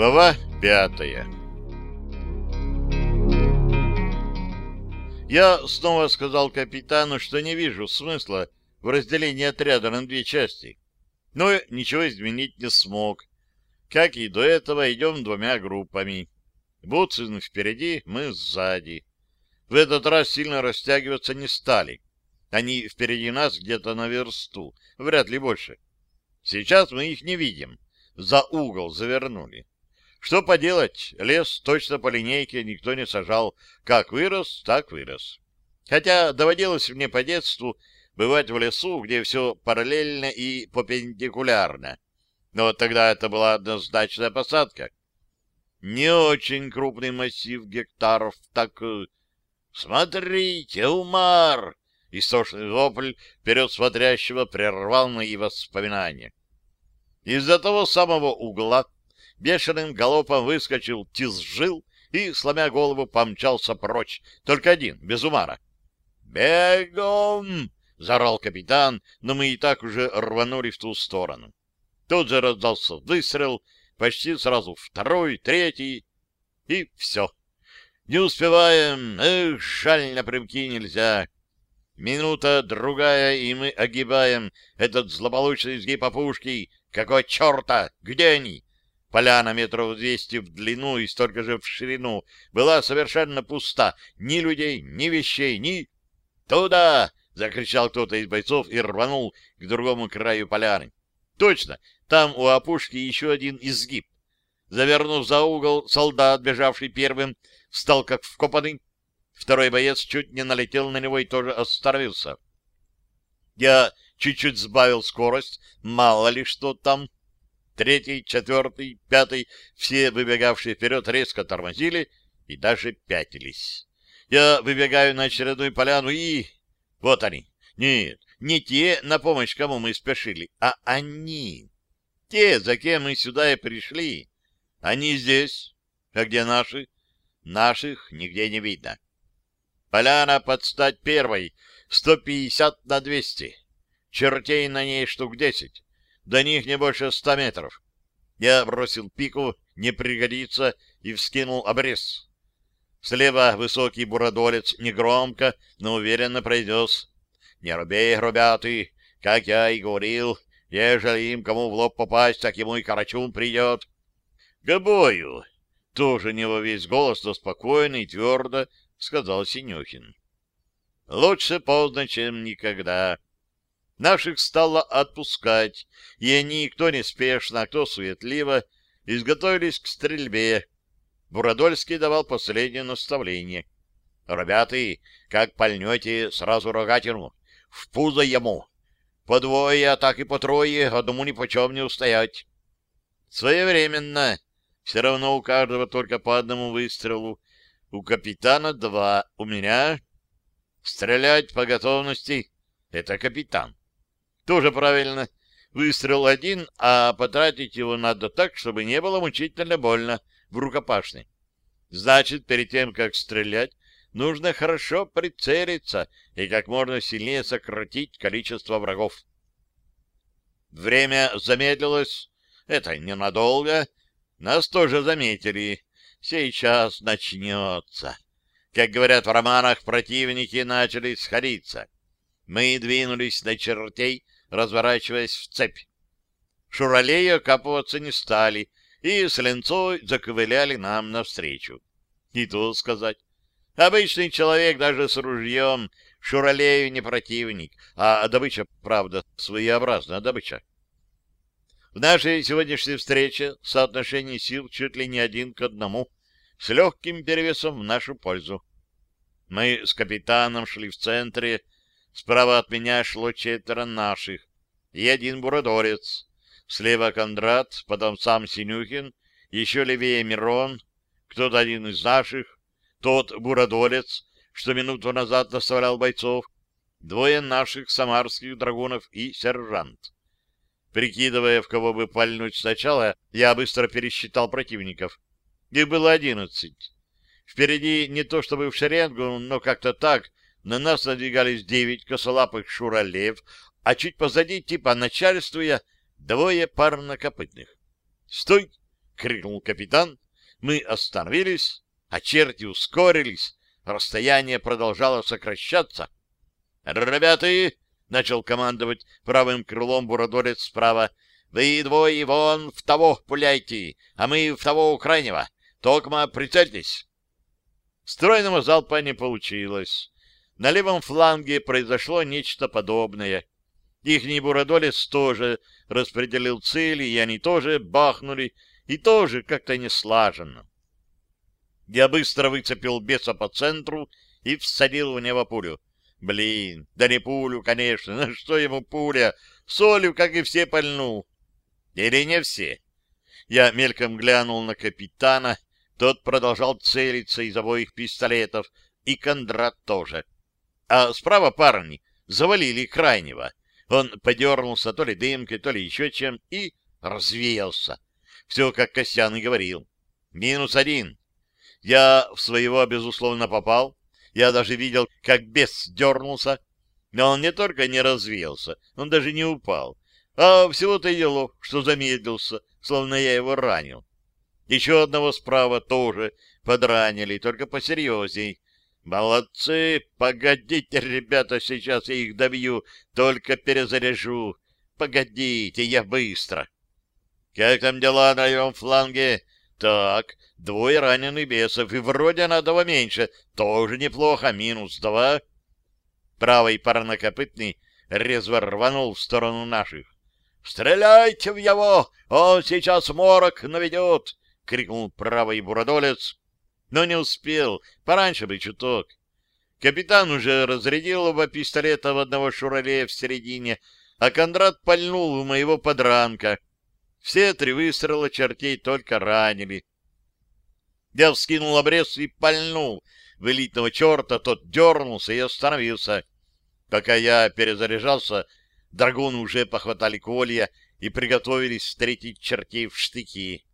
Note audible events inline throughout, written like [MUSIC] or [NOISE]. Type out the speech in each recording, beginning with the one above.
Глава пятая Я снова сказал капитану, что не вижу смысла в разделении отряда на две части, но ничего изменить не смог. Как и до этого, идем двумя группами. Буцин впереди, мы сзади. В этот раз сильно растягиваться не стали. Они впереди нас где-то на версту, вряд ли больше. Сейчас мы их не видим. За угол завернули. Что поделать, лес точно по линейке никто не сажал. Как вырос, так вырос. Хотя доводилось мне по детству бывать в лесу, где все параллельно и перпендикулярно. Но тогда это была однозначная посадка. Не очень крупный массив гектаров, так... Э, «Смотрите, Умар!» Истошный вопль вперед смотрящего прервал мои воспоминания. Из-за того самого угла бешеным галопом выскочил Тизжил и, сломя голову, помчался прочь. Только один, без умара. «Бегом!» — заорал капитан, но мы и так уже рванули в ту сторону. Тут же раздался выстрел, почти сразу второй, третий, и все. Не успеваем, эх, жаль, напрямки нельзя. Минута, другая, и мы огибаем этот злополучный изгиб опушки. Какого черта? Где они? Поляна метров двести в длину и столько же в ширину была совершенно пуста. Ни людей, ни вещей, ни... «Туда!» — закричал кто-то из бойцов и рванул к другому краю поляны. Точно, там у опушки еще один изгиб. Завернув за угол, солдат, бежавший первым, встал как вкопанный. Второй боец чуть не налетел на него и тоже остановился. Я чуть-чуть сбавил скорость, мало ли что там третий, четвертый, пятый, все выбегавшие вперед резко тормозили и даже пятились. Я выбегаю на очередную поляну и... Вот они. Нет, не те, на помощь кому мы спешили, а они. Те, за кем мы сюда и пришли. Они здесь. А где наши? Наших нигде не видно. Поляна под стать первой, 150 на 200. Чертей на ней штук 10. До них не больше ста метров. Я бросил пику, не пригодится, и вскинул обрез. Слева высокий буродолец негромко, но уверенно произнес. «Не робей, ребята, как я и говорил, ежели им кому в лоб попасть, так ему и карачун придет». «К бою!» — тоже не во весь голос, но спокойно и твердо сказал Синюхин. «Лучше поздно, чем никогда». Наших стало отпускать, и они, кто неспешно, а кто суетливо, изготовились к стрельбе. Бурадольский давал последнее наставление. «Ребята, как пальнете, сразу рогатину, в пузо ему. По двое, а так и по трое, одному ни почем не устоять». Своевременно. Все равно у каждого только по одному выстрелу. У капитана два, у меня... Стрелять по готовности — это капитан. Тоже правильно. Выстрел один, а потратить его надо так, чтобы не было мучительно больно в рукопашной. Значит, перед тем, как стрелять, нужно хорошо прицелиться и как можно сильнее сократить количество врагов. Время замедлилось. Это ненадолго. Нас тоже заметили. Сейчас начнется. Как говорят в романах, противники начали сходиться. Мы двинулись на чертей, разворачиваясь в цепь. Шуралеи окапываться не стали, и с ленцой заковыляли нам навстречу. И то сказать. Обычный человек даже с ружьем Шуралею не противник, а добыча, правда, своеобразная добыча. В нашей сегодняшней встрече соотношение сил чуть ли не один к одному, с легким перевесом в нашу пользу. Мы с капитаном шли в центре, Справа от меня шло четверо наших и один буродорец. Слева Кондрат, потом сам Синюхин, еще левее Мирон, кто-то один из наших, тот буродорец, что минуту назад наставлял бойцов, двое наших самарских драгунов и сержант. Прикидывая, в кого бы пальнуть сначала, я быстро пересчитал противников. Их было одиннадцать. Впереди не то чтобы в шеренгу, но как-то так, на нас надвигались девять косолапых шуралев, а чуть позади, типа начальствуя, двое парнокопытных. «Стой!» — крикнул капитан. Мы остановились, а черти ускорились. Расстояние продолжало сокращаться. «Ребята!» — начал командовать правым крылом бурадорец справа. «Вы двое вон в того пуляйте, а мы в того крайнего. Токма, прицельтесь!» Стройного залпа не получилось. На левом фланге произошло нечто подобное. Ихний бурадолец тоже распределил цели, и они тоже бахнули, и тоже как-то не слаженно. Я быстро выцепил беса по центру и всадил в него пулю. Блин, да не пулю, конечно, [LAUGHS] на что ему пуля? Солью, как и все, пальнул. Или не все? Я мельком глянул на капитана, тот продолжал целиться из обоих пистолетов, и Кондрат тоже. А справа парни завалили крайнего. Он подернулся то ли дымкой, то ли еще чем, и развеялся. Все, как Косян и говорил. Минус один. Я в своего, безусловно, попал. Я даже видел, как бес дернулся. Но он не только не развеялся, он даже не упал. А всего-то и дело, что замедлился, словно я его ранил. Еще одного справа тоже подранили, только посерьезней. Молодцы! Погодите, ребята, сейчас я их добью, только перезаряжу. Погодите, я быстро. Как там дела на левом фланге? Так, двое раненых бесов, и вроде надо меньше. Тоже неплохо, минус два. Правый парнокопытный резво рванул в сторону наших. «Стреляйте в его! Он сейчас морок наведет!» — крикнул правый буродолец, но не успел, пораньше бы чуток. Капитан уже разрядил оба пистолета в одного шуралея в середине, а Кондрат пальнул в моего подранка. Все три выстрела чертей только ранили. Я вскинул обрез и пальнул в элитного черта, тот дернулся и остановился. Пока я перезаряжался, драгуны уже похватали колья и приготовились встретить чертей в штыки.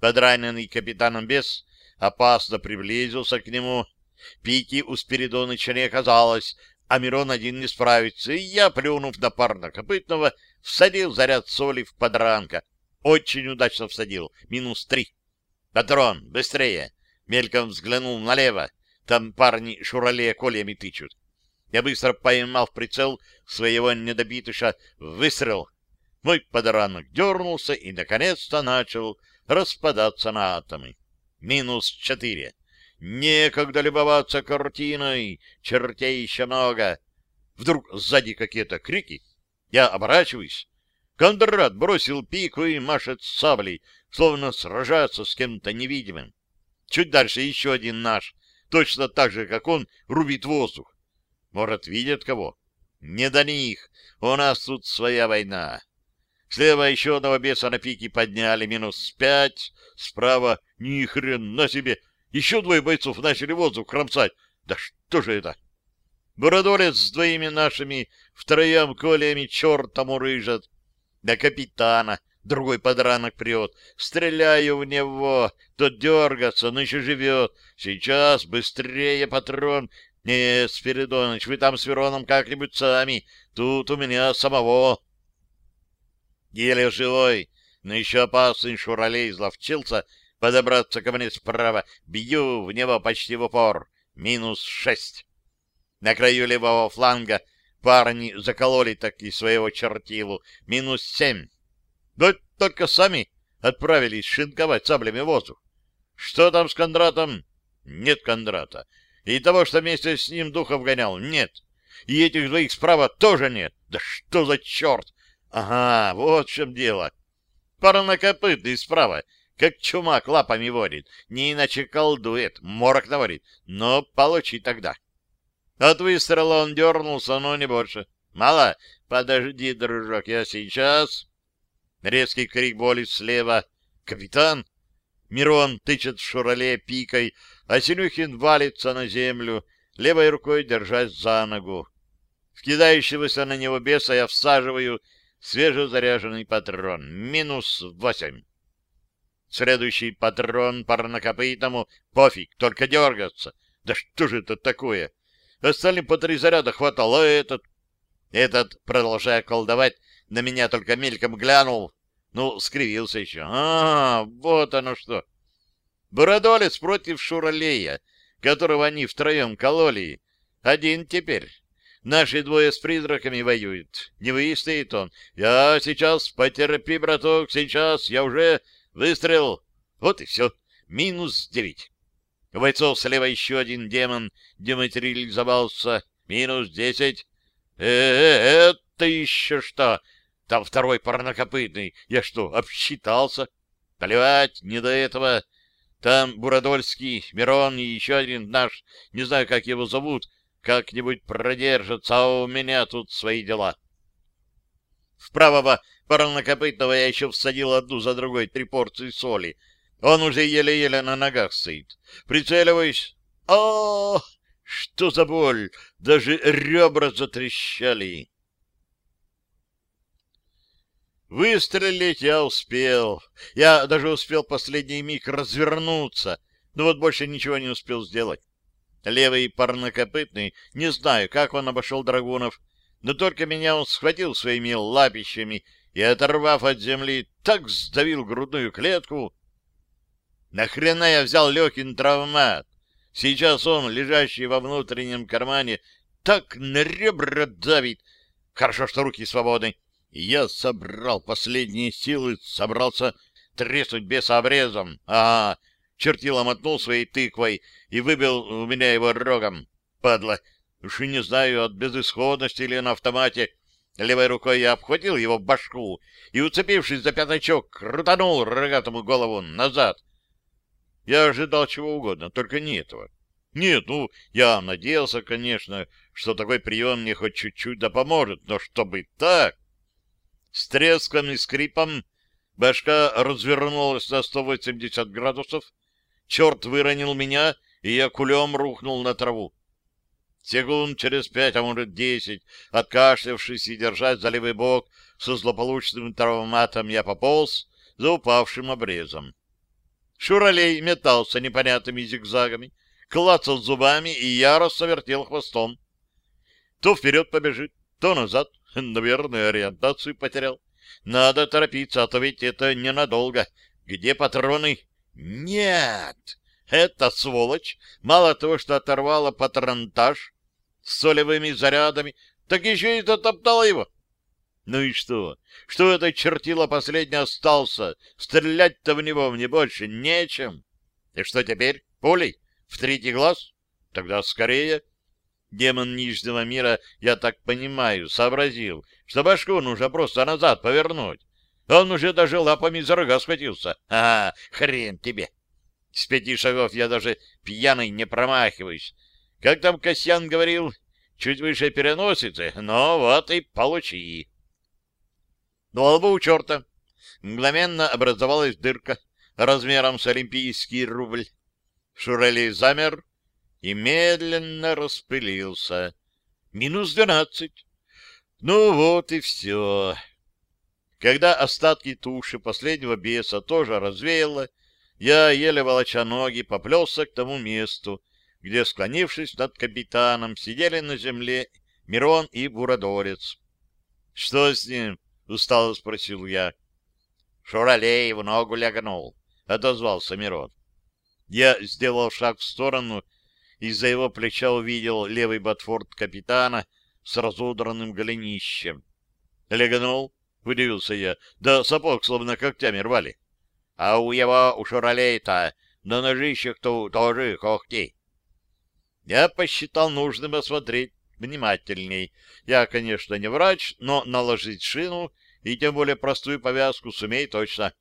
Подраненный капитаном бес опасно приблизился к нему. Пики у Спиридоныча не оказалось, а Мирон один не справится, и я, плюнув на парнокопытного, всадил заряд соли в подранка. Очень удачно всадил. Минус три. «Патрон, быстрее!» Мельком взглянул налево. Там парни шурале кольями тычут. Я быстро поймал в прицел своего недобитыша. Выстрел. Мой подранок дернулся и, наконец-то, начал распадаться на атомы минус четыре. Некогда любоваться картиной, чертей еще много. Вдруг сзади какие-то крики. Я оборачиваюсь. Кондрат бросил пику и машет саблей, словно сражаться с кем-то невидимым. Чуть дальше еще один наш, точно так же, как он, рубит воздух. Может, видят кого? Не до них. У нас тут своя война. Слева еще одного беса на пике подняли, минус пять. Справа ни хрена себе! Еще двое бойцов начали воздух кромсать. Да что же это? Бородолец с двоими нашими втроем колями чертом рыжат. Да капитана другой подранок прет. Стреляю в него. Тот дергается, но еще живет. Сейчас быстрее патрон. Не, Спиридоныч, вы там с Вероном как-нибудь сами. Тут у меня самого. Еле живой, но еще опасный шуралей изловчился подобраться ко мне справа. Бью в него почти в упор. Минус шесть. На краю левого фланга парни закололи таки своего чертилу. Минус семь. Да только сами отправились шинковать саблями воздух. Что там с Кондратом? Нет Кондрата. И того, что вместе с ним духов гонял, нет. И этих двоих справа тоже нет. Да что за черт! Ага, вот в чем дело. Парнокопытный справа как чумак лапами водит, не иначе колдует, морок наводит, но получи тогда. От выстрела он дернулся, но не больше. Мало? Подожди, дружок, я сейчас... Резкий крик боли слева. «Капитан!» Мирон тычет в шурале пикой, а Синюхин валится на землю, левой рукой держась за ногу. Вкидающегося на него беса я всаживаю свежезаряженный патрон. Минус восемь. Следующий патрон парнокопытому пофиг, только дергаться. Да что же это такое? Остальным по три заряда хватало, а этот... Этот, продолжая колдовать, на меня только мельком глянул, Ну, скривился еще. А, вот оно что. Бородолец против Шуралея, которого они втроем кололи. Один теперь. Наши двое с призраками воюют. Не выстоит он. Я сейчас, потерпи, браток, сейчас я уже выстрел. Вот и все. Минус девять. У бойцов слева еще один демон дематериализовался. Минус десять. Э, -э это еще что? Там второй парнокопытный. Я что, обсчитался? Плевать, не до этого. Там Бурадольский, Мирон и еще один наш, не знаю, как его зовут, как-нибудь продержатся, а у меня тут свои дела. В правого парнокопытного я еще всадил одну за другой три порции соли. Он уже еле-еле на ногах стоит. Прицеливаюсь. О, что за боль! Даже ребра затрещали. Выстрелить я успел. Я даже успел последний миг развернуться, но вот больше ничего не успел сделать. Левый парнокопытный, не знаю, как он обошел драгунов, но только меня он схватил своими лапищами и, оторвав от земли, так сдавил грудную клетку. Нахрена я взял Лехин травмат? Сейчас он, лежащий во внутреннем кармане, так на ребра давит. Хорошо, что руки свободны. Я собрал последние силы, собрался треснуть беса обрезом. А, чертила мотнул своей тыквой и выбил у меня его рогом. Падла, уж и не знаю, от безысходности или на автомате. Левой рукой я обхватил его башку и, уцепившись за пятачок, крутанул рогатому голову назад. Я ожидал чего угодно, только не этого. Нет, ну, я надеялся, конечно, что такой прием мне хоть чуть-чуть да поможет, но чтобы так... С треском и скрипом башка развернулась на 180 градусов, черт выронил меня, и я кулем рухнул на траву. Секунд через пять, а может десять, откашлявшись и держась за левый бок, со злополучным травматом я пополз за упавшим обрезом. Шуралей метался непонятными зигзагами, клацал зубами и яростно вертел хвостом. То вперед побежит, то назад, Наверное, ориентацию потерял. Надо торопиться, а то ведь это ненадолго. Где патроны? Нет! Эта сволочь мало того, что оторвала патронтаж с солевыми зарядами, так еще и затоптала его. Ну и что? Что это чертило последний остался? Стрелять-то в него мне больше нечем. И что теперь? Пулей? В третий глаз? Тогда скорее. Демон Нижнего мира, я так понимаю, сообразил, что башку нужно просто назад повернуть. Он уже даже лапами за рога схватился. А, хрен тебе! С пяти шагов я даже пьяный не промахиваюсь. Как там Касьян говорил, чуть выше переносицы, но вот и получи. На лбу у черта мгновенно образовалась дырка размером с олимпийский рубль. Шурели замер, и медленно распылился. Минус двенадцать. Ну вот и все. Когда остатки туши последнего беса тоже развеяло, я, еле волоча ноги, поплелся к тому месту, где, склонившись над капитаном, сидели на земле Мирон и Бурадорец. — Что с ним? — устало спросил я. — Шуралей в ногу лягнул, — отозвался Мирон. Я сделал шаг в сторону из-за его плеча увидел левый ботфорд капитана с разодранным голенищем. «Легнул?» — удивился я. «Да сапог словно когтями рвали». «А у его, у шуралей-то, на ножищах-то тоже когти». Я посчитал нужным осмотреть внимательней. Я, конечно, не врач, но наложить шину и тем более простую повязку сумею точно.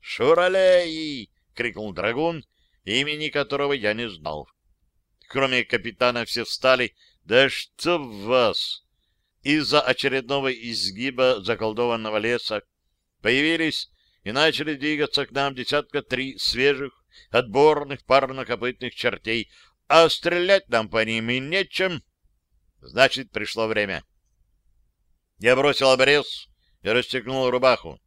«Шуралей!» — крикнул драгун, имени которого я не знал. Кроме капитана все встали. Да что в вас! Из-за очередного изгиба заколдованного леса появились и начали двигаться к нам десятка три свежих, отборных парнокопытных чертей, а стрелять нам по ним и нечем. Значит, пришло время. Я бросил обрез и расстегнул рубаху.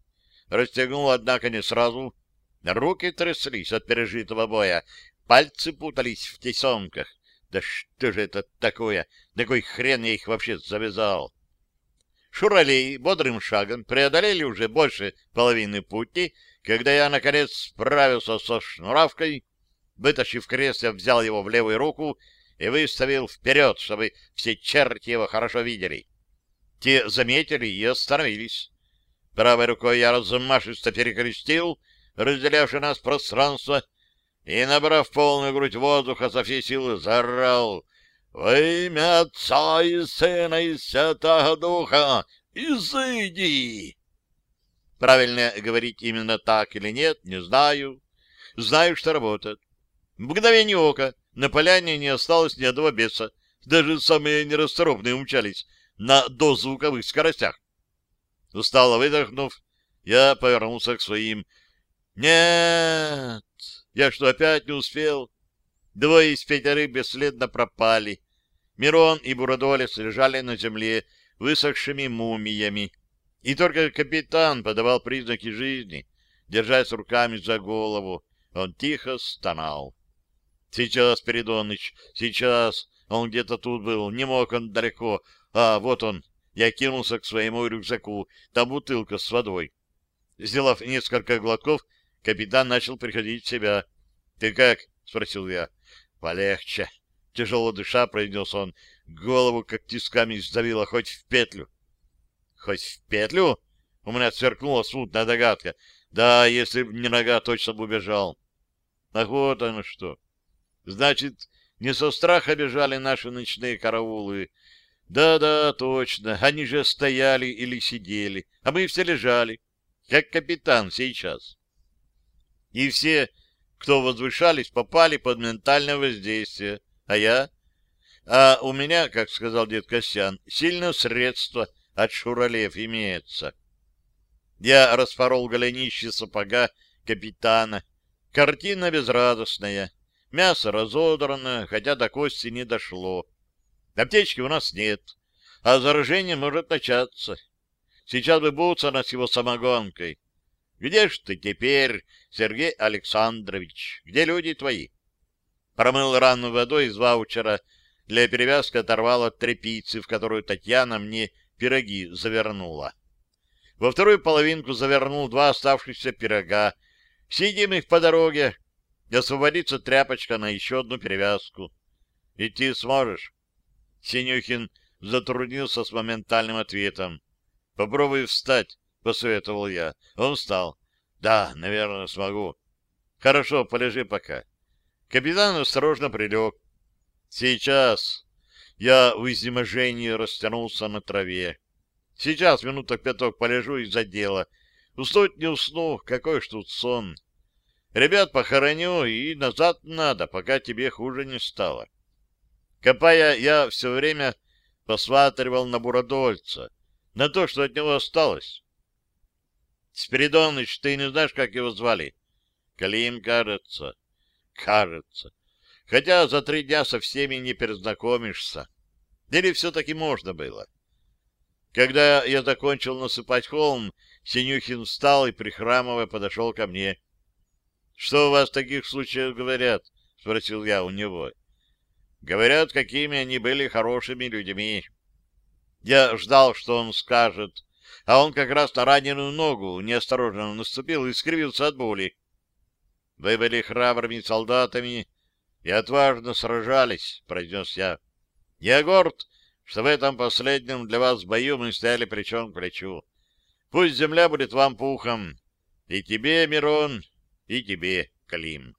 Расстегнул, однако, не сразу. Руки тряслись от пережитого боя, пальцы путались в тесемках. Да что же это такое? На кой хрен я их вообще завязал? Шуралей бодрым шагом преодолели уже больше половины пути, когда я, наконец, справился со шнуравкой, вытащив крест, я взял его в левую руку и выставил вперед, чтобы все черти его хорошо видели. Те заметили и остановились. Правой рукой я размашисто перекрестил разделявшее нас пространство, и, набрав полную грудь воздуха, со всей силы заорал «Во имя Отца и Сына и Святого Духа, изыди!» Правильно говорить именно так или нет, не знаю. Знаю, что работает. В мгновение ока на поляне не осталось ни одного беса. Даже самые нерасторопные умчались на дозвуковых скоростях. Устало выдохнув, я повернулся к своим. «Нет! Я что, опять не успел?» Двое из пятерых бесследно пропали. Мирон и Бурадолес лежали на земле высохшими мумиями. И только капитан подавал признаки жизни, держась руками за голову. Он тихо стонал. «Сейчас, Передоныч, сейчас!» Он где-то тут был, не мог он далеко. А, вот он. Я кинулся к своему рюкзаку. Там бутылка с водой. Сделав несколько глотков, капитан начал приходить в себя. — Ты как? — спросил я. — Полегче. Тяжело дыша, произнес он. Голову как тисками сдавило хоть в петлю. — Хоть в петлю? У меня сверкнула смутная догадка. Да, если б не нога, точно бы убежал. Ах, вот оно что. Значит, не со страха бежали наши ночные караулы. Да-да, точно, они же стояли или сидели, а мы все лежали, как капитан сейчас. И все, кто возвышались, попали под ментальное воздействие. А я? А у меня, как сказал дед Костян, сильное средство от шуралев имеется. Я распорол голенище сапога капитана. Картина безрадостная. Мясо разодрано, хотя до кости не дошло. Аптечки у нас нет, а заражение может начаться. Сейчас бы Буцана с его самогонкой. Где ж ты теперь, Сергей Александрович? Где люди твои? Промыл рану водой из ваучера, для перевязки оторвал от тряпицы, в которую Татьяна мне пироги завернула. Во вторую половинку завернул два оставшихся пирога. Сидим их по дороге, освободится тряпочка на еще одну перевязку. Идти сможешь? Синюхин затруднился с моментальным ответом. Попробуй встать, посоветовал я. Он встал. Да, наверное, смогу. Хорошо, полежи пока. Капитан осторожно прилег. Сейчас. Я в изнеможении растянулся на траве. Сейчас минуток пяток полежу из-за дела. Уснуть не усну, какой ж тут сон. Ребят похороню, и назад надо, пока тебе хуже не стало. Копая, я все время посматривал на Бурадольца, на то, что от него осталось. Спиридоныч, ты не знаешь, как его звали? Калим, кажется. Кажется. Хотя за три дня со всеми не перезнакомишься. Или все-таки можно было? Когда я закончил насыпать холм, Синюхин встал и, прихрамывая, подошел ко мне. Что у вас в таких случаях говорят? — спросил я у него. — Говорят, какими они были хорошими людьми. Я ждал, что он скажет, а он как раз на раненую ногу неосторожно наступил и скривился от боли. — Вы были храбрыми солдатами и отважно сражались, — произнес я. — Я горд, что в этом последнем для вас бою мы стояли плечом к плечу. Пусть земля будет вам пухом, и тебе, Мирон, и тебе, Калим.